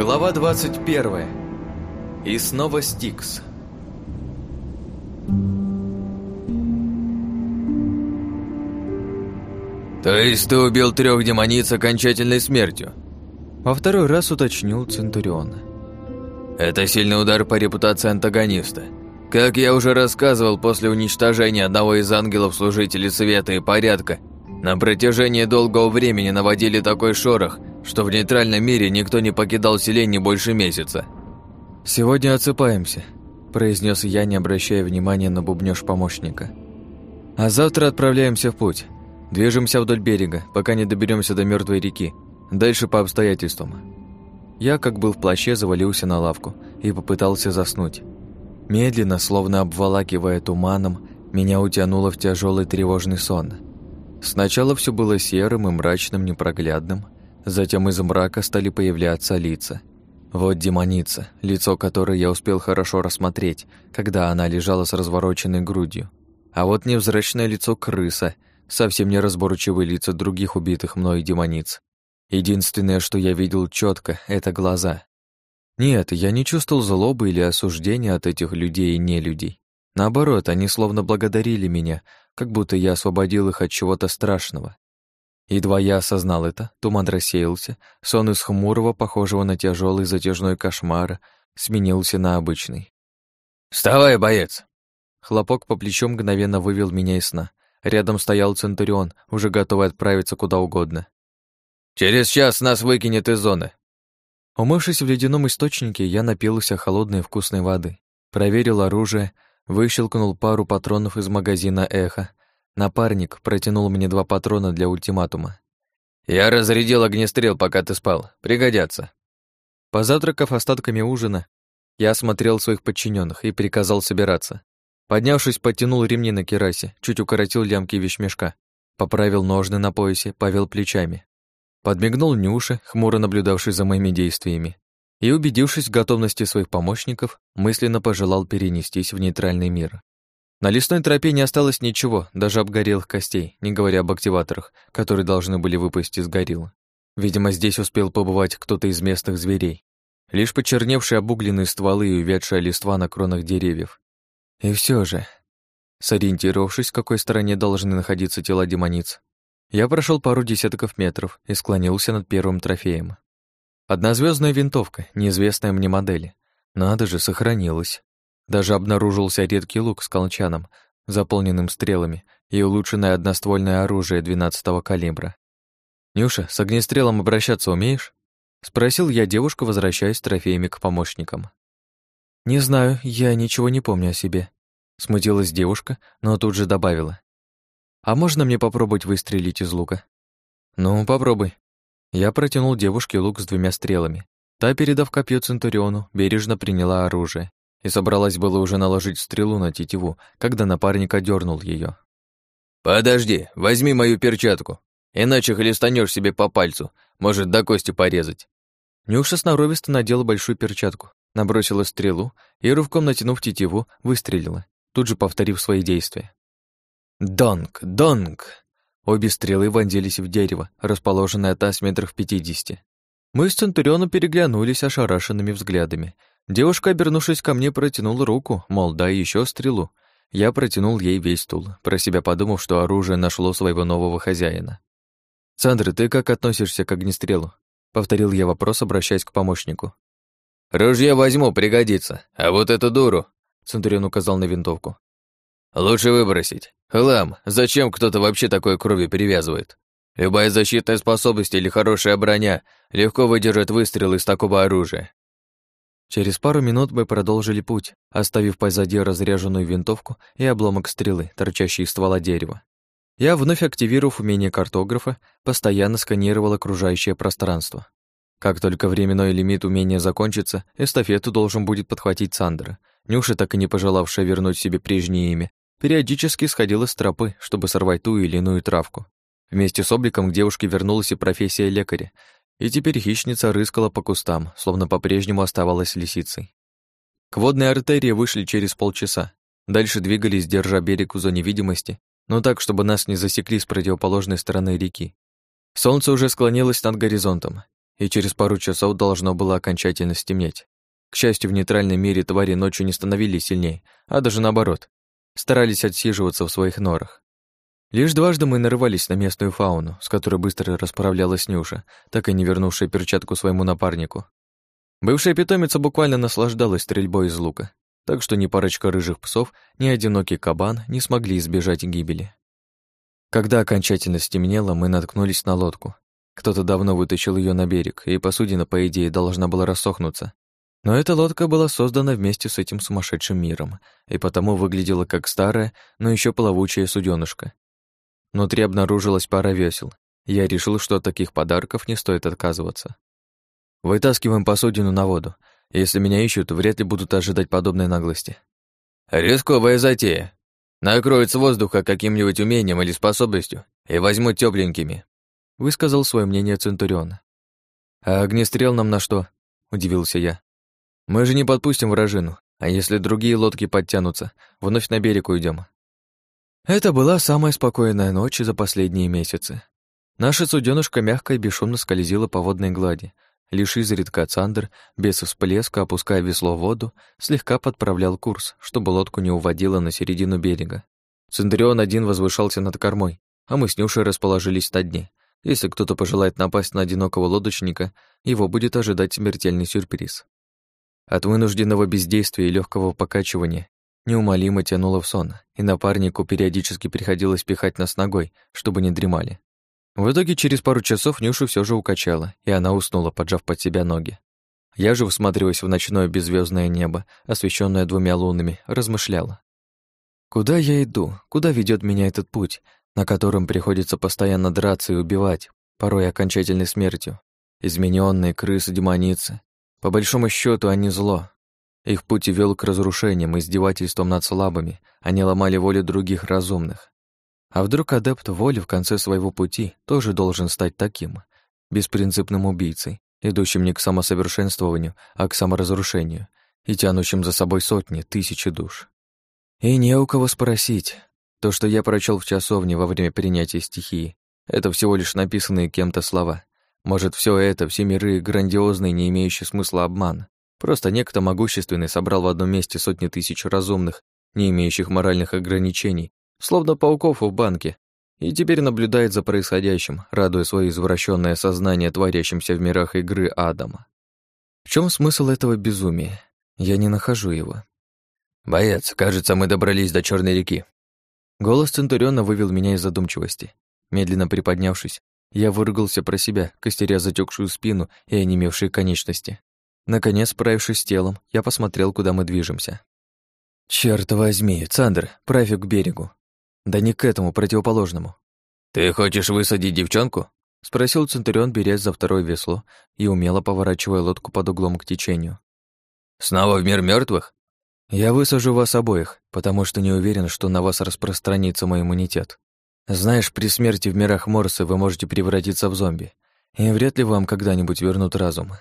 Глава 21. И снова Стикс. То есть ты убил трех демониц окончательной смертью? Во второй раз уточнил Центурион. Это сильный удар по репутации антагониста. Как я уже рассказывал, после уничтожения одного из ангелов-служителей света и порядка, на протяжении долгого времени наводили такой шорох, что в нейтральном мире никто не покидал селение больше месяца. «Сегодня отсыпаемся», – произнес я, не обращая внимания на бубнёж помощника. «А завтра отправляемся в путь. Движемся вдоль берега, пока не доберемся до мертвой реки. Дальше по обстоятельствам. Я, как был в плаще, завалился на лавку и попытался заснуть. Медленно, словно обволакивая туманом, меня утянуло в тяжелый тревожный сон. Сначала все было серым и мрачным, непроглядным, затем из мрака стали появляться лица. Вот демоница, лицо которой я успел хорошо рассмотреть, когда она лежала с развороченной грудью. А вот невзрачное лицо крыса — совсем не разборчивые лица других убитых мной демониц. Единственное, что я видел четко, это глаза. Нет, я не чувствовал злобы или осуждения от этих людей и не людей. Наоборот, они словно благодарили меня, как будто я освободил их от чего-то страшного. Едва я осознал это, туман рассеялся, сон из хмурого, похожего на тяжелый затяжной кошмар, сменился на обычный. «Вставай, боец!» Хлопок по плечу мгновенно вывел меня из сна. Рядом стоял Центурион, уже готовый отправиться куда угодно. «Через час нас выкинет из зоны». Умывшись в ледяном источнике, я напился холодной вкусной воды, проверил оружие, выщелкнул пару патронов из магазина «Эхо». Напарник протянул мне два патрона для ультиматума. «Я разрядил огнестрел, пока ты спал. Пригодятся». Позавтракав остатками ужина, я осмотрел своих подчиненных и приказал собираться. Поднявшись, подтянул ремни на керасе, чуть укоротил лямки вещмешка, поправил ножны на поясе, повел плечами. Подмигнул Нюше, хмуро наблюдавший за моими действиями, и, убедившись в готовности своих помощников, мысленно пожелал перенестись в нейтральный мир. На лесной тропе не осталось ничего, даже обгорелых костей, не говоря об активаторах, которые должны были выпасть из горилла. Видимо, здесь успел побывать кто-то из местных зверей. Лишь почерневшие обугленные стволы и увядшая листва на кронах деревьев. И все же, сориентировавшись, в какой стороне должны находиться тела демониц, я прошел пару десятков метров и склонился над первым трофеем. Однозвездная винтовка, неизвестная мне модели. Надо же, сохранилась. Даже обнаружился редкий лук с колчаном, заполненным стрелами, и улучшенное одноствольное оружие 12-го калибра. «Нюша, с огнестрелом обращаться умеешь?» — спросил я девушку, возвращаясь с трофеями к помощникам. «Не знаю, я ничего не помню о себе», — смутилась девушка, но тут же добавила. «А можно мне попробовать выстрелить из лука?» «Ну, попробуй». Я протянул девушке лук с двумя стрелами. Та, передав копье Центуриону, бережно приняла оружие и собралась было уже наложить стрелу на тетиву, когда напарник одернул ее. «Подожди, возьми мою перчатку, иначе хлестанешь себе по пальцу, может до кости порезать». Нюша сноровисто надела большую перчатку, набросила стрелу и, рывком натянув тетиву, выстрелила, тут же повторив свои действия. Донг, донг! Обе стрелы вонзились в дерево, расположенное от ас метров пятидесяти. Мы с Центурионом переглянулись ошарашенными взглядами. Девушка, обернувшись ко мне, протянула руку, мол, дай еще стрелу. Я протянул ей весь стул, про себя подумав, что оружие нашло своего нового хозяина. «Сандра, ты как относишься к огнестрелу?» — повторил я вопрос, обращаясь к помощнику. «Ружье возьму, пригодится. А вот эту дуру...» Центурион указал на винтовку. «Лучше выбросить. Хлам, зачем кто-то вообще такой крови перевязывает? Любая защитная способность или хорошая броня легко выдержит выстрел из такого оружия». Через пару минут мы продолжили путь, оставив позади разряженную винтовку и обломок стрелы, торчащий из ствола дерева. Я, вновь активировав умение картографа, постоянно сканировал окружающее пространство. Как только временной лимит умения закончится, эстафету должен будет подхватить Сандра. Нюша, так и не пожелавшая вернуть себе прежнее имя, периодически сходила с тропы, чтобы сорвать ту или иную травку. Вместе с обликом к девушке вернулась и профессия лекаря, и теперь хищница рыскала по кустам, словно по-прежнему оставалась лисицей. К водной артерии вышли через полчаса. Дальше двигались, держа берег в зоне видимости, но так, чтобы нас не засекли с противоположной стороны реки. Солнце уже склонилось над горизонтом, и через пару часов должно было окончательно стемнеть. К счастью, в нейтральном мире твари ночью не становились сильнее, а даже наоборот, старались отсиживаться в своих норах. Лишь дважды мы нарывались на местную фауну, с которой быстро расправлялась Нюша, так и не вернувшая перчатку своему напарнику. Бывшая питомица буквально наслаждалась стрельбой из лука, так что ни парочка рыжих псов, ни одинокий кабан не смогли избежать гибели. Когда окончательно стемнело, мы наткнулись на лодку. Кто-то давно вытащил ее на берег, и посудина, по идее, должна была рассохнуться. Но эта лодка была создана вместе с этим сумасшедшим миром, и потому выглядела как старая, но еще плавучая суденышка, Внутри обнаружилась пара весел. Я решил, что от таких подарков не стоит отказываться. Вытаскиваем посудину на воду. Если меня ищут, вряд ли будут ожидать подобной наглости. Рисковая затея. Накроют с воздуха каким-нибудь умением или способностью и возьмут тепленькими. Высказал свое мнение Центурион. А огнестрел нам на что? Удивился я. Мы же не подпустим вражину, а если другие лодки подтянутся, вновь на берег уйдем. Это была самая спокойная ночь за последние месяцы. Наша суденышка мягко и бесшумно скользила по водной глади. Лишь изредка Цандер, без всплеска, опуская весло в воду, слегка подправлял курс, чтобы лодку не уводило на середину берега. Цендрион один возвышался над кормой, а мы с Нюшей расположились на дне. Если кто-то пожелает напасть на одинокого лодочника, его будет ожидать смертельный сюрприз. От вынужденного бездействия и легкого покачивания неумолимо тянуло в сон, и напарнику периодически приходилось пихать нас ногой, чтобы не дремали. В итоге через пару часов Нюшу все же укачала, и она уснула, поджав под себя ноги. Я же, всматриваясь в ночное беззвездное небо, освещенное двумя лунами, размышляла. Куда я иду? Куда ведет меня этот путь, на котором приходится постоянно драться и убивать, порой окончательной смертью? Измененные крысы-демоницы. По большому счету они зло, их путь вел к разрушениям, издевательствам над слабыми, они ломали волю других разумных. А вдруг адепт воли в конце своего пути тоже должен стать таким, беспринципным убийцей, идущим не к самосовершенствованию, а к саморазрушению и тянущим за собой сотни, тысячи душ. И не у кого спросить. То, что я прочел в часовне во время принятия стихии, это всего лишь написанные кем-то слова. Может, все это, все миры, грандиозный, не имеющий смысла обман, Просто некто могущественный собрал в одном месте сотни тысяч разумных, не имеющих моральных ограничений, словно пауков в банке, и теперь наблюдает за происходящим, радуя свое извращенное сознание творящимся в мирах игры Адама. В чем смысл этого безумия? Я не нахожу его. «Боец, кажется, мы добрались до Черной реки». Голос Центуриона вывел меня из задумчивости. Медленно приподнявшись, я выругался про себя, костеря затекшую спину и онемевшие конечности. Наконец, справившись с телом, я посмотрел, куда мы движемся. «Чёрт возьми, Цандр, правь к берегу. Да не к этому, противоположному». «Ты хочешь высадить девчонку?» — спросил Центурион, берясь за второе весло и умело поворачивая лодку под углом к течению. «Снова в мир мертвых? «Я высажу вас обоих, потому что не уверен, что на вас распространится мой иммунитет. Знаешь, при смерти в мирах Морса вы можете превратиться в зомби, и вряд ли вам когда-нибудь вернут разум.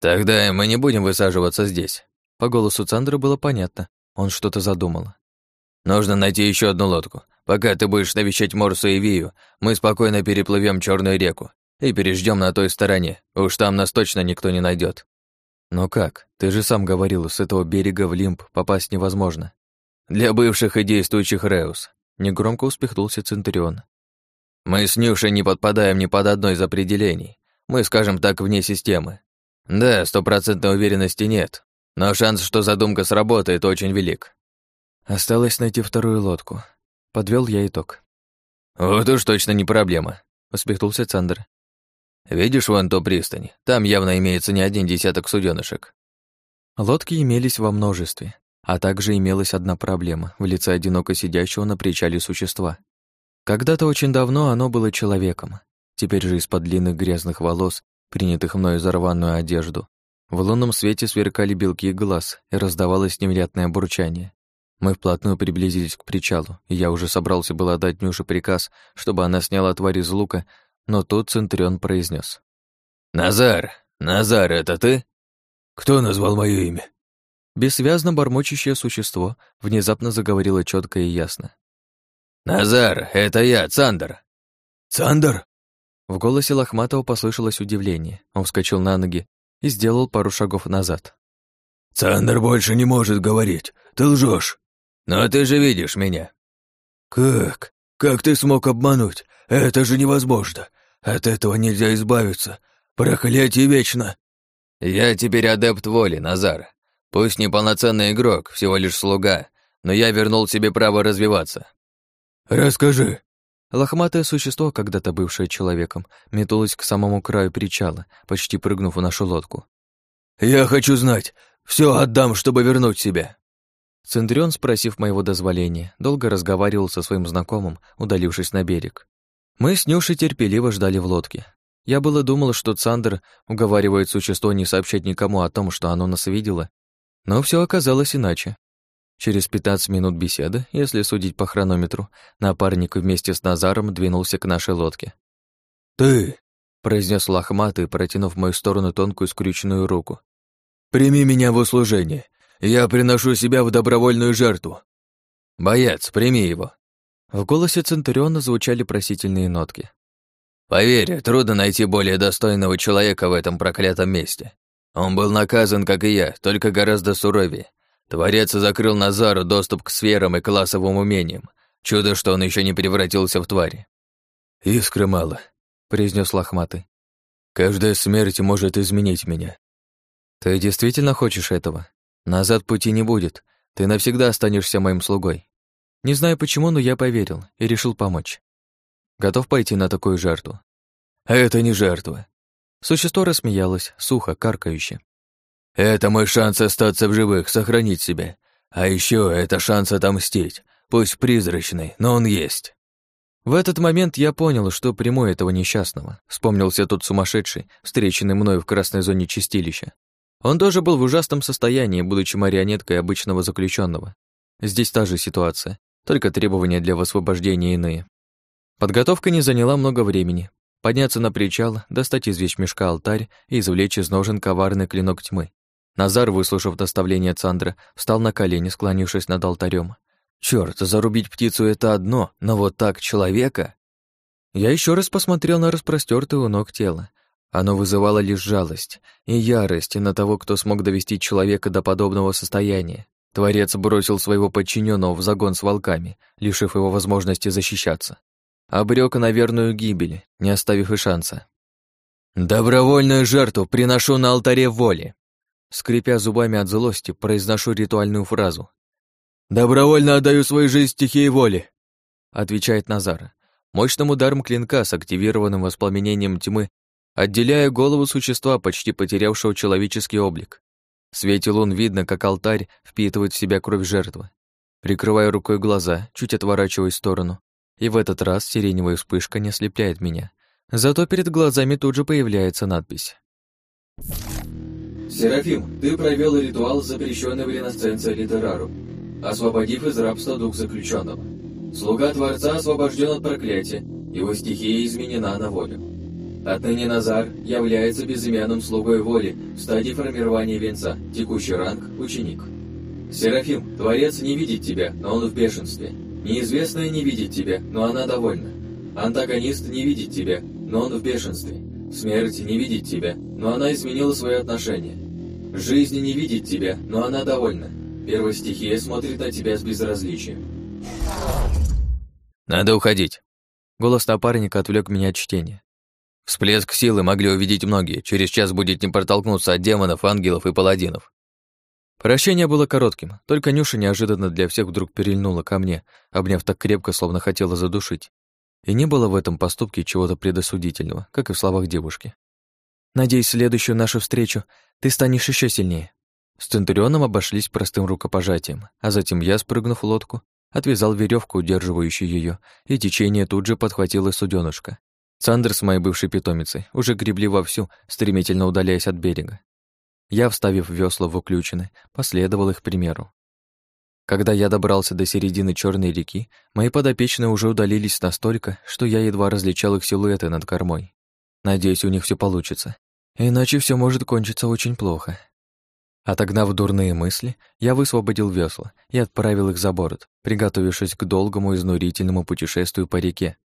«Тогда мы не будем высаживаться здесь». По голосу Цандра было понятно. Он что-то задумал. «Нужно найти еще одну лодку. Пока ты будешь навещать Морсу и Вию, мы спокойно переплывем Черную реку и переждем на той стороне. Уж там нас точно никто не найдет. «Но как? Ты же сам говорил, с этого берега в Лимб попасть невозможно». «Для бывших и действующих Реус», — негромко успехнулся Центурион. «Мы с Нюшей не подпадаем ни под одно из определений. Мы, скажем так, вне системы. Да, стопроцентной уверенности нет, но шанс, что задумка сработает, очень велик. Осталось найти вторую лодку. Подвел я итог. Вот уж точно не проблема, усмехнулся Цандер. Видишь вон ту пристань? Там явно имеется не один десяток суденышек. Лодки имелись во множестве, а также имелась одна проблема в лице одиноко сидящего на причале существа. Когда-то очень давно оно было человеком. Теперь же из-под длинных грязных волос принятых мною за рваную одежду. В лунном свете сверкали белки глаз, и раздавалось невероятное бурчание. Мы вплотную приблизились к причалу, и я уже собрался было отдать Нюше приказ, чтобы она сняла тварь из лука, но тут Центурион произнес: «Назар! Назар, это ты?» «Кто назвал мое имя?» Бессвязно бормочущее существо внезапно заговорило четко и ясно. «Назар, это я, Цандер!» «Цандер?» В голосе Лохматова послышалось удивление. Он вскочил на ноги и сделал пару шагов назад. «Цандер больше не может говорить. Ты лжешь. Но ты же видишь меня». «Как? Как ты смог обмануть? Это же невозможно. От этого нельзя избавиться. Проклятие вечно!» «Я теперь адепт воли, Назар. Пусть не полноценный игрок, всего лишь слуга, но я вернул себе право развиваться». «Расскажи». Лохматое существо, когда-то бывшее человеком, метнулось к самому краю причала, почти прыгнув в нашу лодку. «Я хочу знать. Все отдам, чтобы вернуть себя». Центурион, спросив моего дозволения, долго разговаривал со своим знакомым, удалившись на берег. Мы с Нюшей терпеливо ждали в лодке. Я было думал, что Цандер уговаривает существо не сообщать никому о том, что оно нас видело, но все оказалось иначе. Через 15 минут беседы, если судить по хронометру, напарник вместе с Назаром двинулся к нашей лодке. «Ты!» — произнес лохматый, протянув в мою сторону тонкую скрюченную руку. «Прими меня в услужение. Я приношу себя в добровольную жертву». «Боец, прими его». В голосе Центуриона звучали просительные нотки. «Поверь, трудно найти более достойного человека в этом проклятом месте. Он был наказан, как и я, только гораздо суровее. Творец закрыл Назару доступ к сферам и классовым умениям. Чудо, что он еще не превратился в тварь. «Искры мало», — произнес лохматый. «Каждая смерть может изменить меня». «Ты действительно хочешь этого? Назад пути не будет. Ты навсегда останешься моим слугой». Не знаю почему, но я поверил и решил помочь. Готов пойти на такую жертву. «Это не жертва». Существо рассмеялось, сухо, каркающе. Это мой шанс остаться в живых, сохранить себя. А еще это шанс отомстить. Пусть призрачный, но он есть. В этот момент я понял, что приму этого несчастного. Вспомнился тот сумасшедший, встреченный мною в красной зоне чистилища. Он тоже был в ужасном состоянии, будучи марионеткой обычного заключенного. Здесь та же ситуация, только требования для высвобождения иные. Подготовка не заняла много времени. Подняться на причал, достать из вещмешка алтарь и извлечь из ножен коварный клинок тьмы. Назар, выслушав доставление Цандра, встал на колени, склонившись над алтарем. Черт, зарубить птицу — это одно, но вот так человека... Я еще раз посмотрел на распростёртое у ног тело. Оно вызывало лишь жалость и ярость на того, кто смог довести человека до подобного состояния. Творец бросил своего подчиненного в загон с волками, лишив его возможности защищаться. Обрек на верную гибель, не оставив и шанса. «Добровольную жертву приношу на алтаре воли», Скрипя зубами от злости, произношу ритуальную фразу. «Добровольно отдаю свою жизнь стихии воли», — отвечает Назар. Мощным ударом клинка с активированным воспламенением тьмы, отделяя голову существа, почти потерявшего человеческий облик. В свете лун видно, как алтарь впитывает в себя кровь жертвы. Прикрываю рукой глаза, чуть отворачиваюсь в сторону, и в этот раз сиреневая вспышка не ослепляет меня. Зато перед глазами тут же появляется надпись. Серафим, ты провел ритуал, запрещенный в ренессенции литерару, освободив из рабства дух заключенного. Слуга Творца освобожден от проклятия, его стихия изменена на волю. Отныне Назар является безымянным слугой воли в стадии формирования венца, текущий ранг – ученик. Серафим, Творец не видит тебя, но он в бешенстве. Неизвестная не видит тебя, но она довольна. Антагонист не видит тебя, но он в бешенстве. Смерть не видит тебя, но она изменила свои отношения. Жизнь не видит тебя, но она довольна. Первая стихия смотрит на тебя с безразличием. Надо уходить. Голос напарника отвлек меня от чтения. Всплеск силы могли увидеть многие. Через час будет не протолкнуться от демонов, ангелов и паладинов. Прощение было коротким, только Нюша неожиданно для всех вдруг перельнула ко мне, обняв так крепко, словно хотела задушить. И не было в этом поступке чего-то предосудительного, как и в словах девушки. «Надеюсь, следующую нашу встречу ты станешь еще сильнее». С Центурионом обошлись простым рукопожатием, а затем я, спрыгнув в лодку, отвязал веревку, удерживающую ее, и течение тут же подхватило суденышко. Сандер с моей бывшей питомицей уже гребли вовсю, стремительно удаляясь от берега. Я, вставив весла в уключины, последовал их примеру. Когда я добрался до середины Черной реки, мои подопечные уже удалились настолько, что я едва различал их силуэты над кормой. Надеюсь, у них все получится. Иначе все может кончиться очень плохо. Отогнав дурные мысли, я высвободил весла и отправил их за борт, приготовившись к долгому изнурительному путешествию по реке.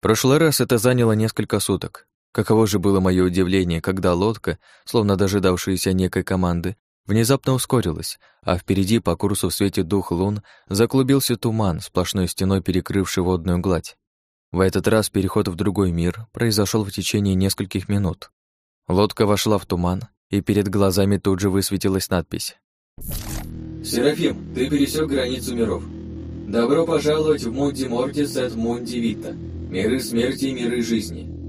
прошлый раз это заняло несколько суток. Каково же было мое удивление, когда лодка, словно дожидавшаяся некой команды, внезапно ускорилась, а впереди по курсу в свете двух лун заклубился туман, сплошной стеной перекрывший водную гладь. В этот раз переход в другой мир произошел в течение нескольких минут. Лодка вошла в туман, и перед глазами тут же высветилась надпись. «Серафим, ты пересек границу миров. Добро пожаловать в Мунди Мортис от Мунди Вита. Миры смерти и миры жизни».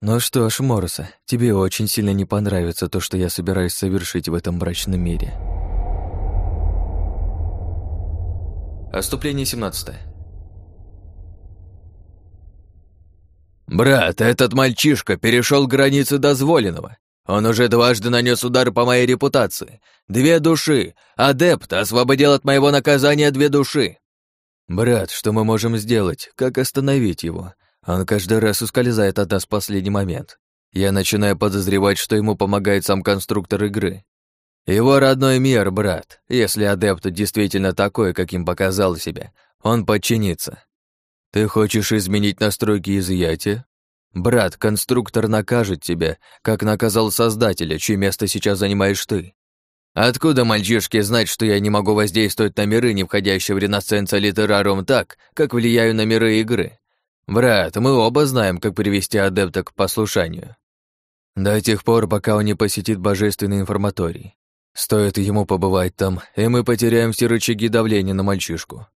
«Ну что ж, Мороса, тебе очень сильно не понравится то, что я собираюсь совершить в этом брачном мире». Оступление 17 «Брат, этот мальчишка перешел границы дозволенного. Он уже дважды нанес удар по моей репутации. Две души. Адепт освободил от моего наказания две души». «Брат, что мы можем сделать? Как остановить его? Он каждый раз ускользает от нас в последний момент. Я начинаю подозревать, что ему помогает сам конструктор игры. Его родной мир, брат. Если адепт действительно такой, каким показал себя, он подчинится. Ты хочешь изменить настройки изъятия? Брат, конструктор накажет тебя, как наказал Создателя, чье место сейчас занимаешь ты. Откуда мальчишке знать, что я не могу воздействовать на миры, не входящие в ренессенса литерарум так, как влияю на миры игры? «Брат, мы оба знаем, как привести адепта к послушанию. До тех пор, пока он не посетит божественный информаторий. Стоит ему побывать там, и мы потеряем все рычаги давления на мальчишку.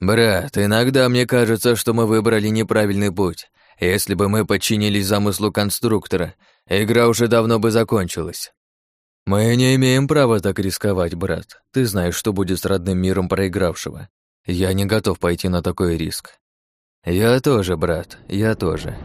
Брат, иногда мне кажется, что мы выбрали неправильный путь. Если бы мы подчинились замыслу конструктора, игра уже давно бы закончилась. Мы не имеем права так рисковать, брат. Ты знаешь, что будет с родным миром проигравшего. Я не готов пойти на такой риск. «Я тоже, брат, я тоже».